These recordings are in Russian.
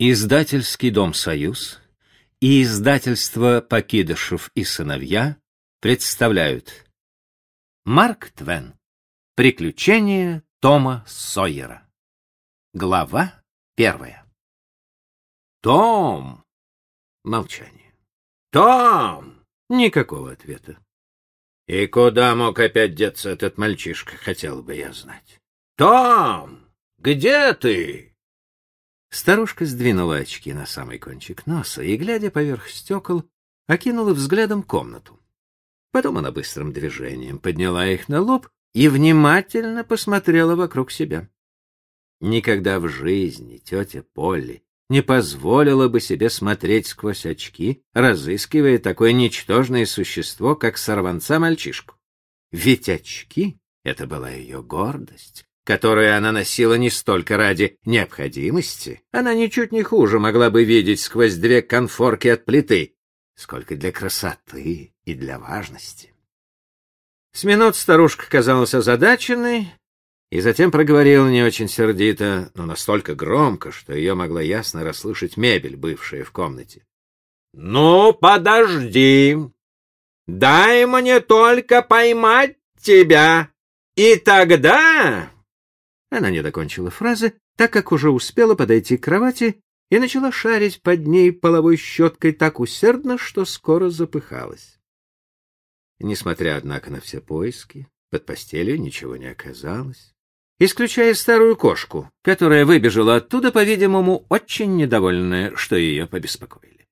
Издательский дом «Союз» и издательство «Покидышев и сыновья» представляют Марк Твен. Приключения Тома Сойера. Глава первая. Том! Молчание. Том! Никакого ответа. И куда мог опять деться этот мальчишка, хотел бы я знать. Том! Где ты? Старушка сдвинула очки на самый кончик носа и, глядя поверх стекол, окинула взглядом комнату. Потом она быстрым движением подняла их на лоб и внимательно посмотрела вокруг себя. Никогда в жизни тетя Полли не позволила бы себе смотреть сквозь очки, разыскивая такое ничтожное существо, как сорванца-мальчишку. Ведь очки — это была ее гордость, которую она носила не столько ради необходимости, она ничуть не хуже могла бы видеть сквозь две конфорки от плиты, сколько для красоты и для важности. С минут старушка казалась озадаченной, и затем проговорила не очень сердито, но настолько громко, что ее могла ясно расслышать мебель, бывшая в комнате. — Ну, подожди! Дай мне только поймать тебя, и тогда она не докончила фразы, так как уже успела подойти к кровати и начала шарить под ней половой щеткой так усердно, что скоро запыхалась. Несмотря, однако, на все поиски, под постелью ничего не оказалось, исключая старую кошку, которая выбежала оттуда, по-видимому, очень недовольная, что ее побеспокоили.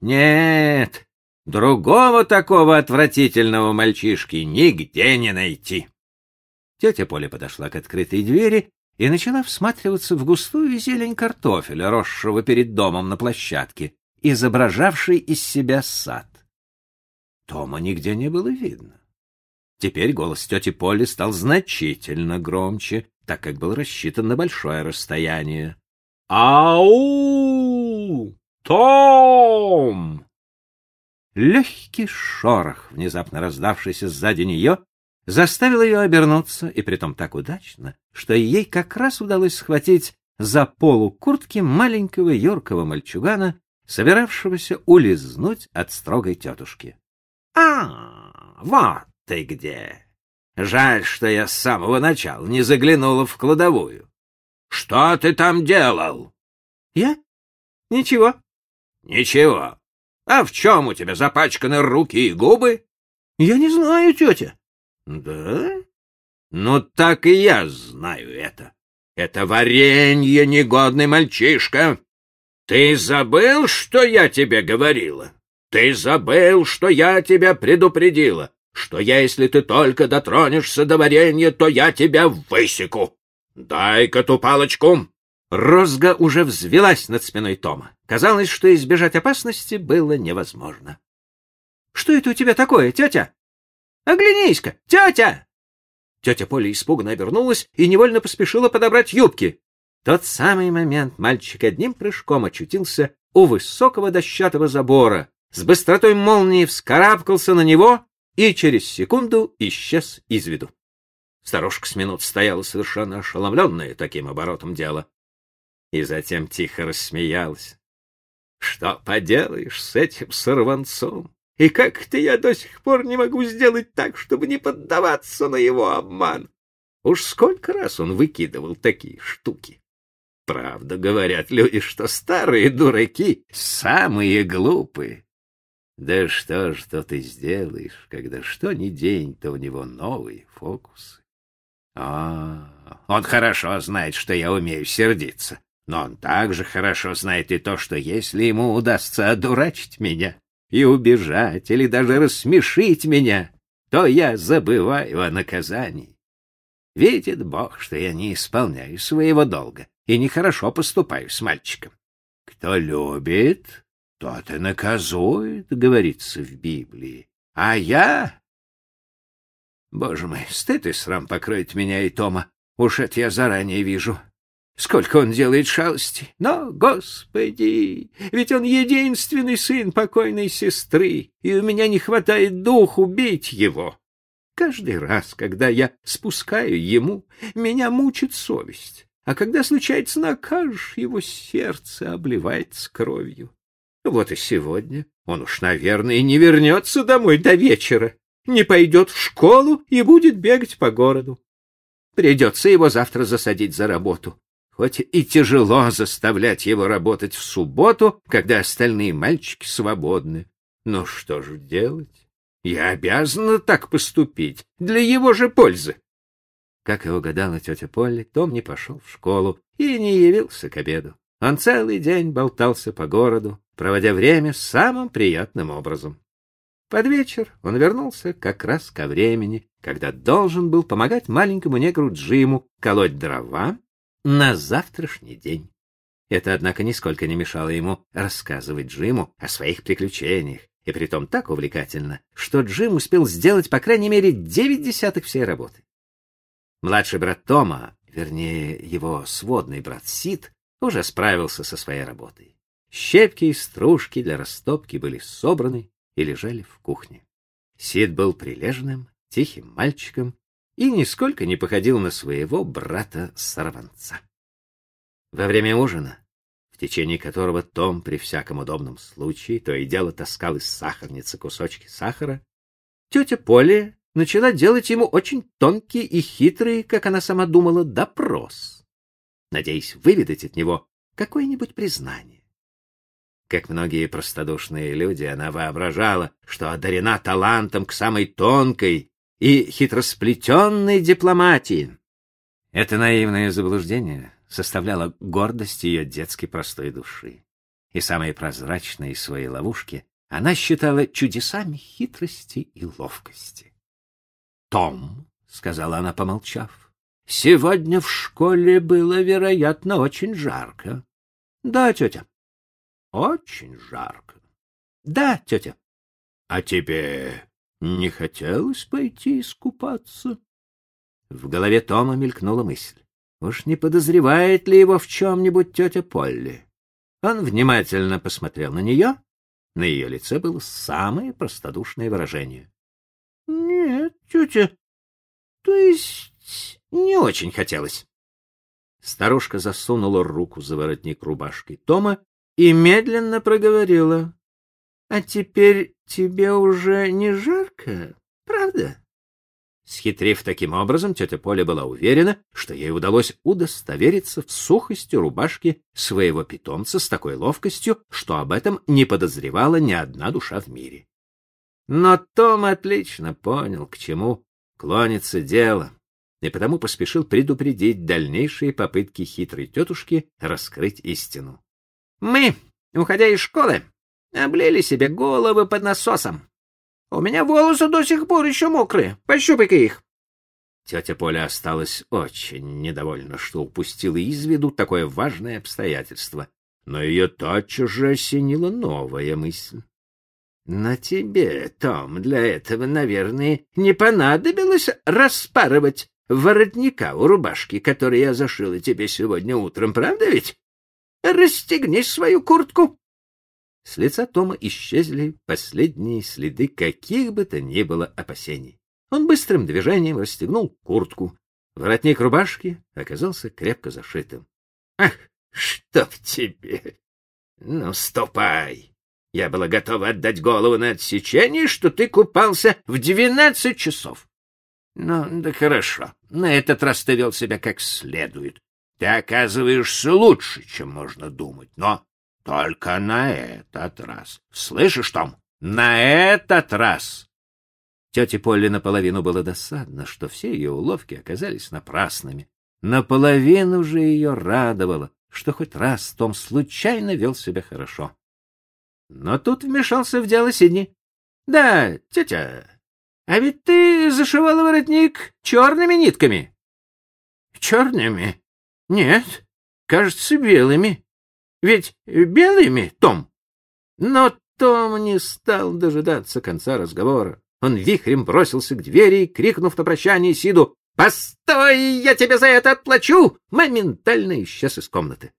Нет, другого такого отвратительного мальчишки нигде не найти. Тетя Поля подошла к открытой двери и начала всматриваться в густую зелень картофеля, росшего перед домом на площадке, изображавший из себя сад. Тома нигде не было видно. Теперь голос тети Поли стал значительно громче, так как был рассчитан на большое расстояние. «Ау! Том!» Легкий шорох, внезапно раздавшийся сзади нее, заставил ее обернуться, и притом так удачно, что ей как раз удалось схватить за полу куртки маленького юркого мальчугана, собиравшегося улизнуть от строгой тетушки. — А, вот ты где! Жаль, что я с самого начала не заглянула в кладовую. Что ты там делал? — Я? Ничего. — Ничего. А в чем у тебя запачканы руки и губы? — Я не знаю, тетя. Да? Ну так и я знаю это. Это варенье, негодный мальчишка. Ты забыл, что я тебе говорила? Ты забыл, что я тебя предупредила, что если ты только дотронешься до варенья, то я тебя высеку. Дай-ка ту палочку. Розга уже взвелась над спиной Тома. Казалось, что избежать опасности было невозможно. — Что это у тебя такое, тетя? Оглянись-ка, тетя!» Тетя Поля испуганно обернулась и невольно поспешила подобрать юбки. Тот самый момент мальчик одним прыжком очутился у высокого дощатого забора, с быстротой молнии вскарабкался на него и через секунду исчез из виду. Старушка с минут стояла совершенно ошеломленная таким оборотом дела. И затем тихо рассмеялась. — Что поделаешь с этим сорванцом? И как-то я до сих пор не могу сделать так, чтобы не поддаваться на его обман. Уж сколько раз он выкидывал такие штуки. Правда, говорят люди, что старые дураки самые глупые. Да что ж то ты сделаешь, когда что ни день, то у него новые фокусы. А, он хорошо знает, что я умею сердиться, но он также хорошо знает и то, что если ему удастся одурачить меня, и убежать, или даже рассмешить меня, то я забываю о наказании. Видит Бог, что я не исполняю своего долга и нехорошо поступаю с мальчиком. Кто любит, тот и наказует, говорится в Библии. А я... Боже мой, стыд и срам покроет меня и Тома. Уж это я заранее вижу. Сколько он делает шалости. Но, господи, ведь он единственный сын покойной сестры, и у меня не хватает духу бить его. Каждый раз, когда я спускаю ему, меня мучит совесть. а когда случается накажешь, его сердце обливается кровью. Вот и сегодня он уж, наверное, не вернется домой до вечера, не пойдет в школу и будет бегать по городу. Придется его завтра засадить за работу. Хоть и тяжело заставлять его работать в субботу, когда остальные мальчики свободны. Но что же делать? Я обязана так поступить, для его же пользы. Как и угадала тетя Полли, Том не пошел в школу и не явился к обеду. Он целый день болтался по городу, проводя время самым приятным образом. Под вечер он вернулся как раз ко времени, когда должен был помогать маленькому негру Джиму колоть дрова на завтрашний день. Это, однако, нисколько не мешало ему рассказывать Джиму о своих приключениях, и притом так увлекательно, что Джим успел сделать по крайней мере девять десятых всей работы. Младший брат Тома, вернее, его сводный брат Сид, уже справился со своей работой. Щепки и стружки для растопки были собраны и лежали в кухне. Сид был прилежным, тихим мальчиком и нисколько не походил на своего брата-сорванца. Во время ужина, в течение которого Том при всяком удобном случае то и дело таскал из сахарницы кусочки сахара, тетя Поля начала делать ему очень тонкий и хитрый, как она сама думала, допрос, надеясь выведать от него какое-нибудь признание. Как многие простодушные люди, она воображала, что одарена талантом к самой тонкой и хитросплетенной дипломатии. Это наивное заблуждение составляло гордость ее детской простой души. И самые прозрачные свои ловушки она считала чудесами хитрости и ловкости. Том, — сказала она, помолчав, — сегодня в школе было, вероятно, очень жарко. — Да, тетя. — Очень жарко. — Да, тетя. — А тебе не хотелось пойти искупаться? В голове Тома мелькнула мысль. Уж не подозревает ли его в чем-нибудь тетя Полли? Он внимательно посмотрел на нее. На ее лице было самое простодушное выражение. — Нет, тетя, то есть не очень хотелось. Старушка засунула руку за воротник рубашки Тома и медленно проговорила. — А теперь тебе уже не жарко, правда? Схитрив таким образом, тетя Поля была уверена, что ей удалось удостовериться в сухости рубашки своего питомца с такой ловкостью, что об этом не подозревала ни одна душа в мире. Но Том отлично понял, к чему клонится дело, и потому поспешил предупредить дальнейшие попытки хитрой тетушки раскрыть истину. «Мы, уходя из школы, облили себе головы под насосом. У меня волосы до сих пор еще мокрые. Пощупай-ка их. Тетя Поля осталась очень недовольна, что упустила из виду такое важное обстоятельство, но ее тотчас же осенила новая мысль. — На тебе, Том, для этого, наверное, не понадобилось распарывать воротника у рубашки, который я зашила тебе сегодня утром, правда ведь? Расстегни свою куртку. С лица Тома исчезли последние следы каких бы то ни было опасений. Он быстрым движением расстегнул куртку. Воротник рубашки оказался крепко зашитым. — Ах, чтоб тебе! Ну, ступай! Я была готова отдать голову на отсечение, что ты купался в двенадцать часов. Ну, да хорошо, на этот раз ты вел себя как следует. Ты оказываешься лучше, чем можно думать, но только на этот раз. Слышишь, Том? На этот раз! Тете Полли наполовину было досадно, что все ее уловки оказались напрасными. Наполовину же ее радовало, что хоть раз Том случайно вел себя хорошо. Но тут вмешался в дело Сидни. — Да, тетя, а ведь ты зашивала воротник черными нитками. — Черными? Нет, кажется, белыми. Ведь белыми, Том. Но Том не стал дожидаться конца разговора. Он вихрем бросился к двери, крикнув на прощание Сиду «Постой, я тебе за это отплачу!» моментально исчез из комнаты.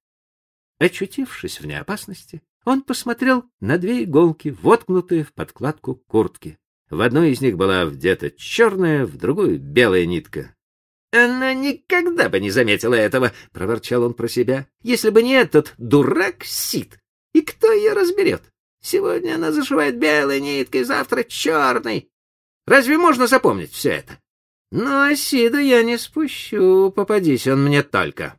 Очутившись вне опасности, он посмотрел на две иголки, воткнутые в подкладку куртки. В одной из них была вдета черная, в другую — белая нитка. Она никогда бы не заметила этого, — проворчал он про себя, — если бы не этот дурак Сид. И кто ее разберет? Сегодня она зашивает белой ниткой, завтра черной. Разве можно запомнить все это? Ну, а Сида я не спущу, попадись он мне только.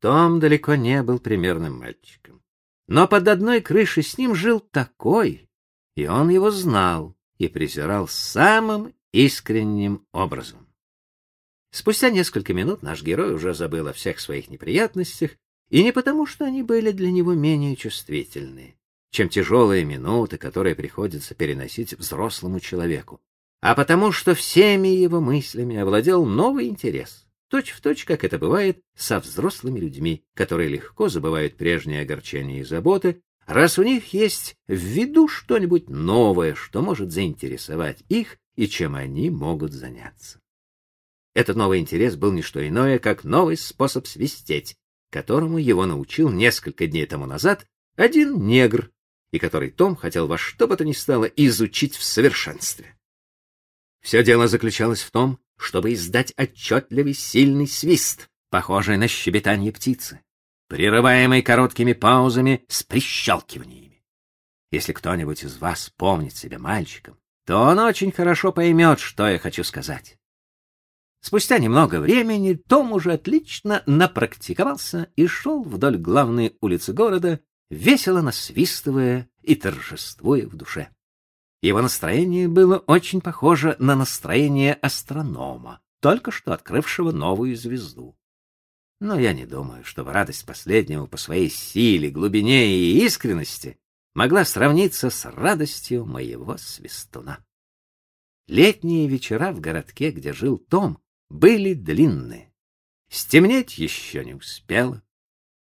Том далеко не был примерным мальчиком. Но под одной крышей с ним жил такой, и он его знал и презирал самым искренним образом. Спустя несколько минут наш герой уже забыл о всех своих неприятностях, и не потому, что они были для него менее чувствительны, чем тяжелые минуты, которые приходится переносить взрослому человеку, а потому, что всеми его мыслями овладел новый интерес, точь в точь, как это бывает со взрослыми людьми, которые легко забывают прежние огорчения и заботы, раз у них есть в виду что-нибудь новое, что может заинтересовать их и чем они могут заняться. Этот новый интерес был не что иное, как новый способ свистеть, которому его научил несколько дней тому назад один негр, и который Том хотел во что бы то ни стало изучить в совершенстве. Все дело заключалось в том, чтобы издать отчетливый сильный свист, похожий на щебетание птицы, прерываемый короткими паузами с прищелкиваниями. Если кто-нибудь из вас помнит себя мальчиком, то он очень хорошо поймет, что я хочу сказать. Спустя немного времени Том уже отлично напрактиковался и шел вдоль главной улицы города, весело насвистывая и торжествуя в душе. Его настроение было очень похоже на настроение астронома, только что открывшего новую звезду. Но я не думаю, чтобы радость последнего по своей силе, глубине и искренности могла сравниться с радостью моего свистуна. Летние вечера в городке, где жил Том, были длинны. Стемнеть еще не успело.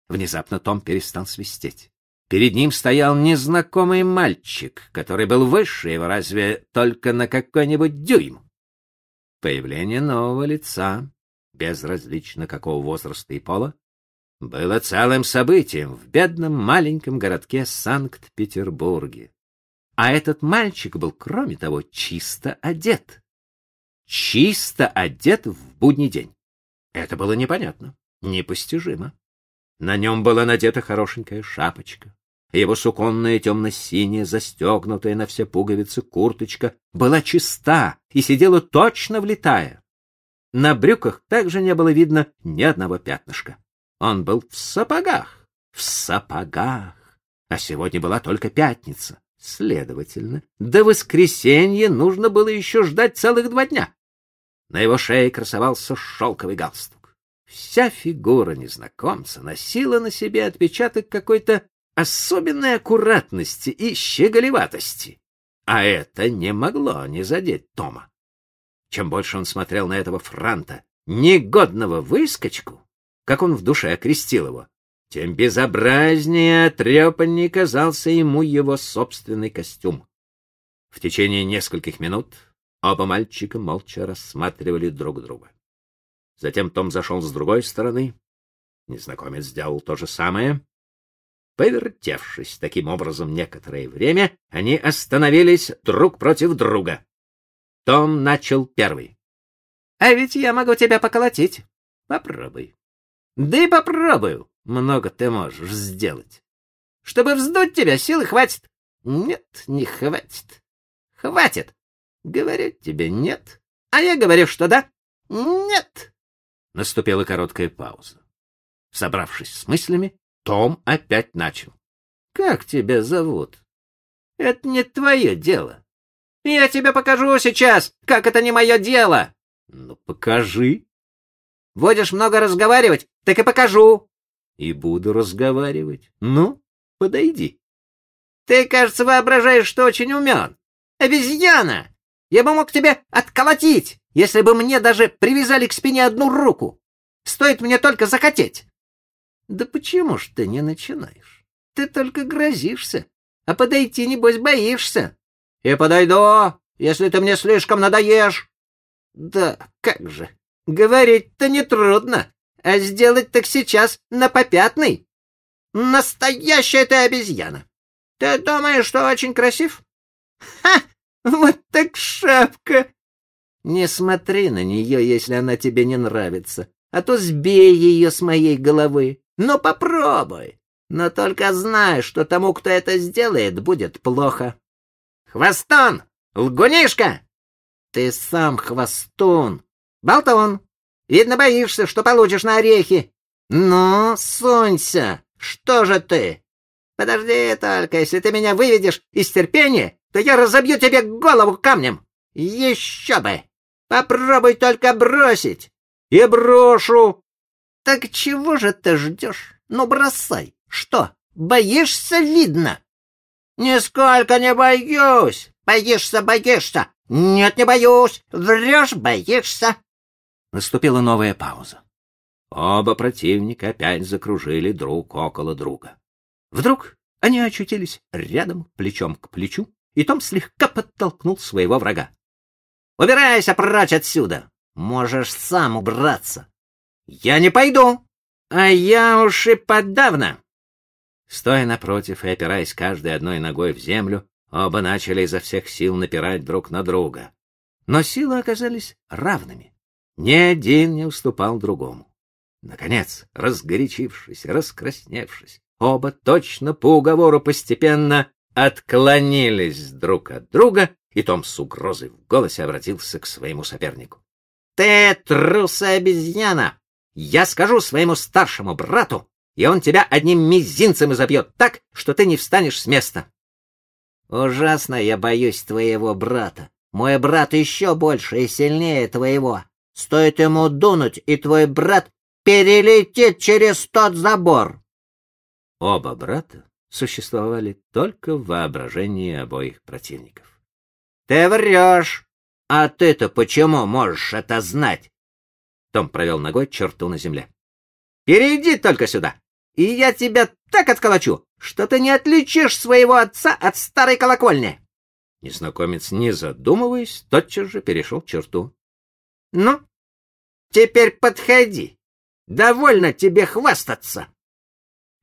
Внезапно Том перестал свистеть. Перед ним стоял незнакомый мальчик, который был выше его разве только на какой-нибудь дюйм. Появление нового лица, безразлично какого возраста и пола, было целым событием в бедном маленьком городке Санкт-Петербурге. А этот мальчик был, кроме того, чисто одет чисто одет в будний день. Это было непонятно, непостижимо. На нем была надета хорошенькая шапочка. Его суконная темно-синяя, застегнутая на все пуговицы курточка была чиста и сидела точно влетая. На брюках также не было видно ни одного пятнышка. Он был в сапогах, в сапогах. А сегодня была только пятница. Следовательно, до воскресенья нужно было еще ждать целых два дня. На его шее красовался шелковый галстук. Вся фигура незнакомца носила на себе отпечаток какой-то особенной аккуратности и щеголеватости. А это не могло не задеть Тома. Чем больше он смотрел на этого франта, негодного выскочку, как он в душе окрестил его, тем безобразнее отрепанней казался ему его собственный костюм. В течение нескольких минут оба мальчика молча рассматривали друг друга. Затем Том зашел с другой стороны. Незнакомец сделал то же самое. Повертевшись таким образом некоторое время, они остановились друг против друга. Том начал первый. — А ведь я могу тебя поколотить. Попробуй. — Да и попробую много ты можешь сделать. Чтобы вздуть тебя, силы хватит. Нет, не хватит. Хватит. Говорю тебе нет, а я говорю, что да. Нет. Наступила короткая пауза. Собравшись с мыслями, Том опять начал. Как тебя зовут? Это не твое дело. Я тебе покажу сейчас, как это не мое дело. Ну, покажи. Будешь много разговаривать, так и покажу и буду разговаривать. Ну, подойди. Ты, кажется, воображаешь, что очень умен. Обезьяна! Я бы мог тебя отколотить, если бы мне даже привязали к спине одну руку. Стоит мне только захотеть. Да почему ж ты не начинаешь? Ты только грозишься, а подойти, небось, боишься. И подойду, если ты мне слишком надоешь. Да, как же, говорить-то нетрудно а сделать так сейчас на попятный. Настоящая ты обезьяна. Ты думаешь, что очень красив? Ха! Вот так шапка! Не смотри на нее, если она тебе не нравится, а то сбей ее с моей головы. Но попробуй. Но только знай, что тому, кто это сделает, будет плохо. Хвостон! Лгунишка! Ты сам хвостун. Болтон! Видно, боишься, что получишь на орехи. Ну, сунься! Что же ты? Подожди только, если ты меня выведешь из терпения, то я разобью тебе голову камнем. Еще бы! Попробуй только бросить. И брошу. Так чего же ты ждешь? Ну, бросай. Что, боишься, видно? Нисколько не боюсь. Боишься, боишься. Нет, не боюсь. Врешь, боишься. Наступила новая пауза. Оба противника опять закружили друг около друга. Вдруг они очутились рядом, плечом к плечу, и Том слегка подтолкнул своего врага. «Убирайся прочь отсюда! Можешь сам убраться!» «Я не пойду! А я уж и подавно!» Стоя напротив и опираясь каждой одной ногой в землю, оба начали изо всех сил напирать друг на друга. Но силы оказались равными. Ни один не уступал другому. Наконец, разгорячившись, раскрасневшись, оба точно по уговору постепенно отклонились друг от друга, и Том с угрозой в голосе обратился к своему сопернику. — Ты трус обезьяна! Я скажу своему старшему брату, и он тебя одним мизинцем изобьет так, что ты не встанешь с места. Ужасно я боюсь твоего брата. Мой брат еще больше и сильнее твоего. Стоит ему дунуть, и твой брат перелетит через тот забор. Оба брата существовали только в воображении обоих противников. — Ты врешь! А ты-то почему можешь это знать? Том провел ногой черту на земле. — Перейди только сюда! и я тебя так отколочу, что ты не отличишь своего отца от старой колокольни. Незнакомец, не задумываясь, тотчас же перешел черту. — Ну, теперь подходи. Довольно тебе хвастаться. —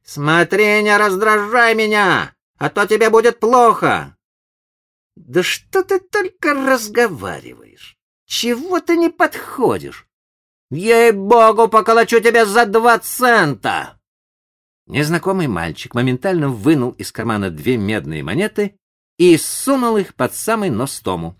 Смотри, не раздражай меня, а то тебе будет плохо. — Да что ты только разговариваешь? Чего ты не подходишь? Ей-богу, поколочу тебя за два цента! Незнакомый мальчик моментально вынул из кармана две медные монеты и сунул их под самый нос Тому.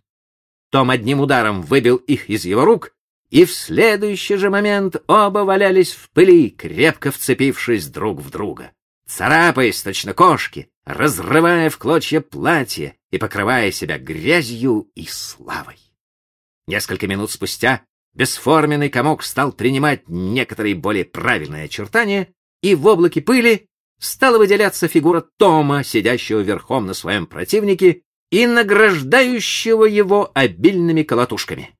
Том одним ударом выбил их из его рук, и в следующий же момент оба валялись в пыли, крепко вцепившись друг в друга, царапаясь точно кошки, разрывая в клочья платье и покрывая себя грязью и славой. Несколько минут спустя бесформенный комок стал принимать некоторые более правильные очертания, и в облаке пыли стала выделяться фигура Тома, сидящего верхом на своем противнике и награждающего его обильными колотушками.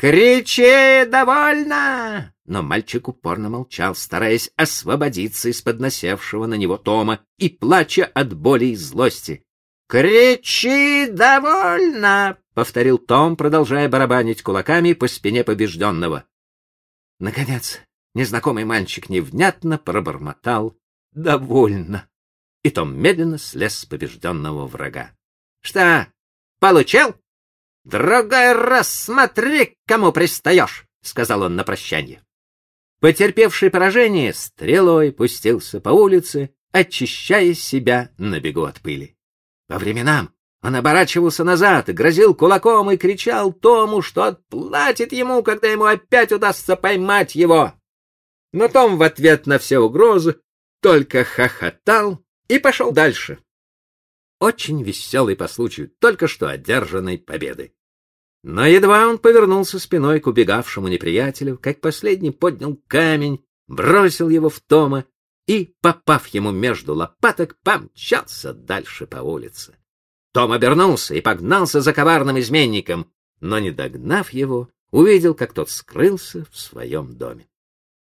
«Кричи довольно!» Но мальчик упорно молчал, стараясь освободиться из-под насевшего на него Тома и плача от боли и злости. «Кричи довольно!» — повторил Том, продолжая барабанить кулаками по спине побежденного. Наконец, незнакомый мальчик невнятно пробормотал «довольно», и Том медленно слез с побежденного врага. — Что, получил? — Другой раз смотри, кому пристаешь, — сказал он на прощание. Потерпевший поражение стрелой пустился по улице, очищая себя на бегу от пыли. По временам он оборачивался назад грозил кулаком и кричал Тому, что отплатит ему, когда ему опять удастся поймать его. Но Том в ответ на все угрозы только хохотал и пошел дальше. Очень веселый по случаю только что одержанной победы. Но едва он повернулся спиной к убегавшему неприятелю, как последний поднял камень, бросил его в Тома и, попав ему между лопаток, помчался дальше по улице. Том обернулся и погнался за коварным изменником, но, не догнав его, увидел, как тот скрылся в своем доме.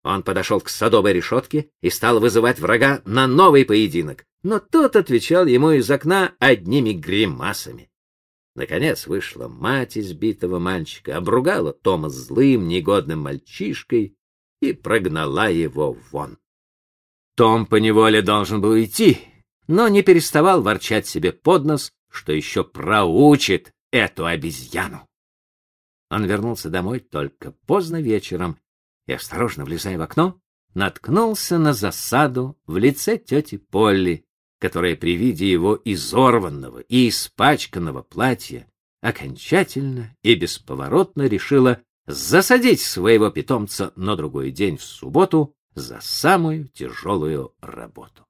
Он подошел к садовой решетке и стал вызывать врага на новый поединок, но тот отвечал ему из окна одними гримасами. Наконец вышла мать избитого мальчика, обругала Тома злым, негодным мальчишкой и прогнала его вон. Том поневоле должен был идти, но не переставал ворчать себе под нос, что еще проучит эту обезьяну. Он вернулся домой только поздно вечером и, осторожно влезая в окно, наткнулся на засаду в лице тети Полли, которая при виде его изорванного и испачканного платья окончательно и бесповоротно решила засадить своего питомца на другой день в субботу за самую тяжелую работу.